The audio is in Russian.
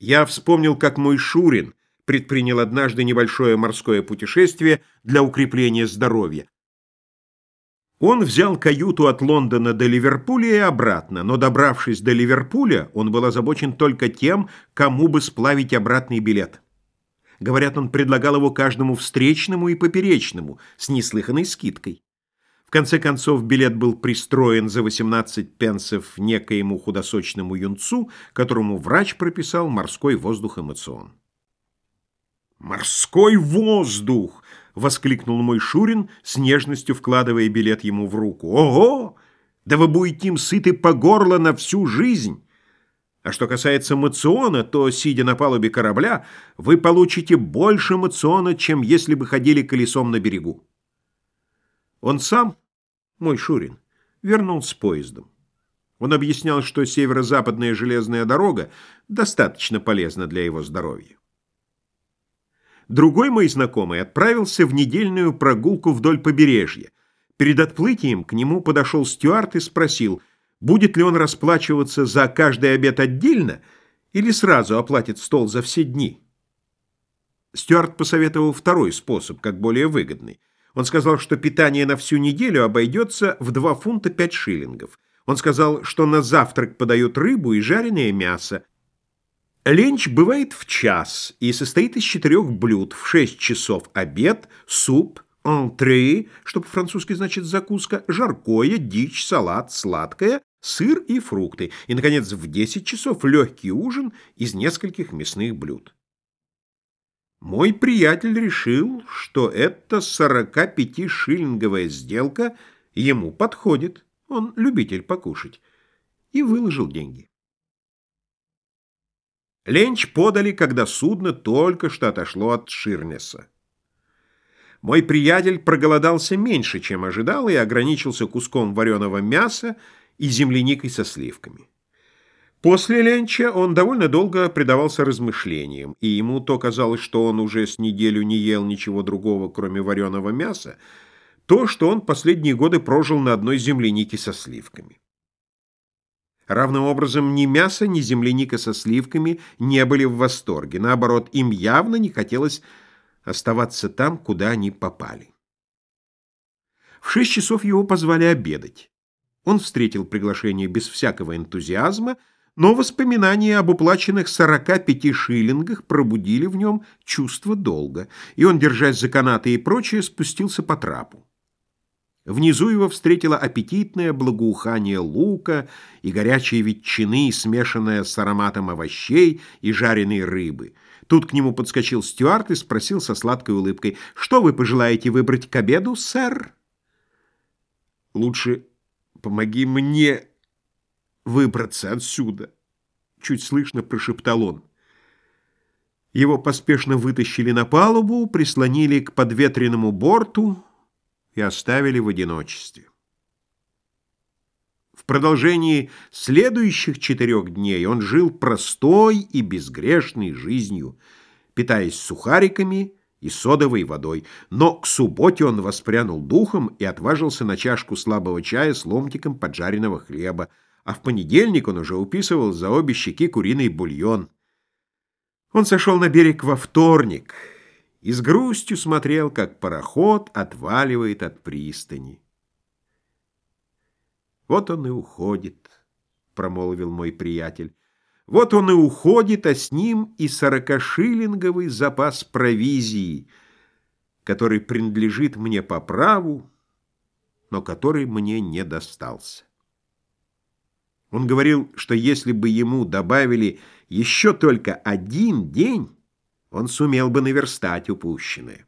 Я вспомнил, как мой Шурин предпринял однажды небольшое морское путешествие для укрепления здоровья. Он взял каюту от Лондона до Ливерпуля и обратно, но, добравшись до Ливерпуля, он был озабочен только тем, кому бы сплавить обратный билет. Говорят, он предлагал его каждому встречному и поперечному, с неслыханной скидкой. В конце концов, билет был пристроен за 18 пенсов некоему худосочному юнцу, которому врач прописал морской воздух эмоцион. «Морской воздух!» — воскликнул мой Шурин, с нежностью вкладывая билет ему в руку. «Ого! Да вы будете им сыты по горло на всю жизнь!» А что касается мациона, то, сидя на палубе корабля, вы получите больше мациона, чем если бы ходили колесом на берегу. Он сам, мой Шурин, вернулся поездом. Он объяснял, что северо-западная железная дорога достаточно полезна для его здоровья. Другой мой знакомый отправился в недельную прогулку вдоль побережья. Перед отплытием к нему подошел стюард и спросил, будет ли он расплачиваться за каждый обед отдельно или сразу оплатит стол за все дни. Стюарт посоветовал второй способ, как более выгодный. Он сказал, что питание на всю неделю обойдется в 2 фунта 5 шиллингов. Он сказал, что на завтрак подают рыбу и жареное мясо. Ленч бывает в час и состоит из четырех блюд. В 6 часов обед, суп, антре, что по-французски значит закуска, жаркое, дичь, салат, сладкое, сыр и фрукты. И, наконец, в 10 часов легкий ужин из нескольких мясных блюд. Мой приятель решил, что эта 45-шиллинговая сделка ему подходит. Он любитель покушать. И выложил деньги. Ленч подали, когда судно только что отошло от Ширнеса. Мой приятель проголодался меньше, чем ожидал, и ограничился куском вареного мяса и земляникой со сливками. После ленча он довольно долго предавался размышлениям, и ему то казалось, что он уже с неделю не ел ничего другого, кроме вареного мяса, то, что он последние годы прожил на одной землянике со сливками. Равным образом ни мясо, ни земляника со сливками не были в восторге. Наоборот, им явно не хотелось оставаться там, куда они попали. В шесть часов его позвали обедать. Он встретил приглашение без всякого энтузиазма, но воспоминания об уплаченных 45 шиллингах пробудили в нем чувство долга, и он, держась за канаты и прочее, спустился по трапу. Внизу его встретило аппетитное благоухание лука и горячие ветчины, смешанное с ароматом овощей и жареной рыбы. Тут к нему подскочил стюард и спросил со сладкой улыбкой, «Что вы пожелаете выбрать к обеду, сэр?» «Лучше помоги мне выбраться отсюда!» Чуть слышно прошептал он. Его поспешно вытащили на палубу, прислонили к подветренному борту и оставили в одиночестве. В продолжении следующих четырех дней он жил простой и безгрешной жизнью, питаясь сухариками и содовой водой, но к субботе он воспрянул духом и отважился на чашку слабого чая с ломтиком поджаренного хлеба, а в понедельник он уже уписывал за обе щеки куриный бульон. Он сошел на берег во вторник и с грустью смотрел, как пароход отваливает от пристани. «Вот он и уходит», — промолвил мой приятель. «Вот он и уходит, а с ним и сорокашиллинговый запас провизии, который принадлежит мне по праву, но который мне не достался». Он говорил, что если бы ему добавили еще только один день, он сумел бы наверстать упущенное.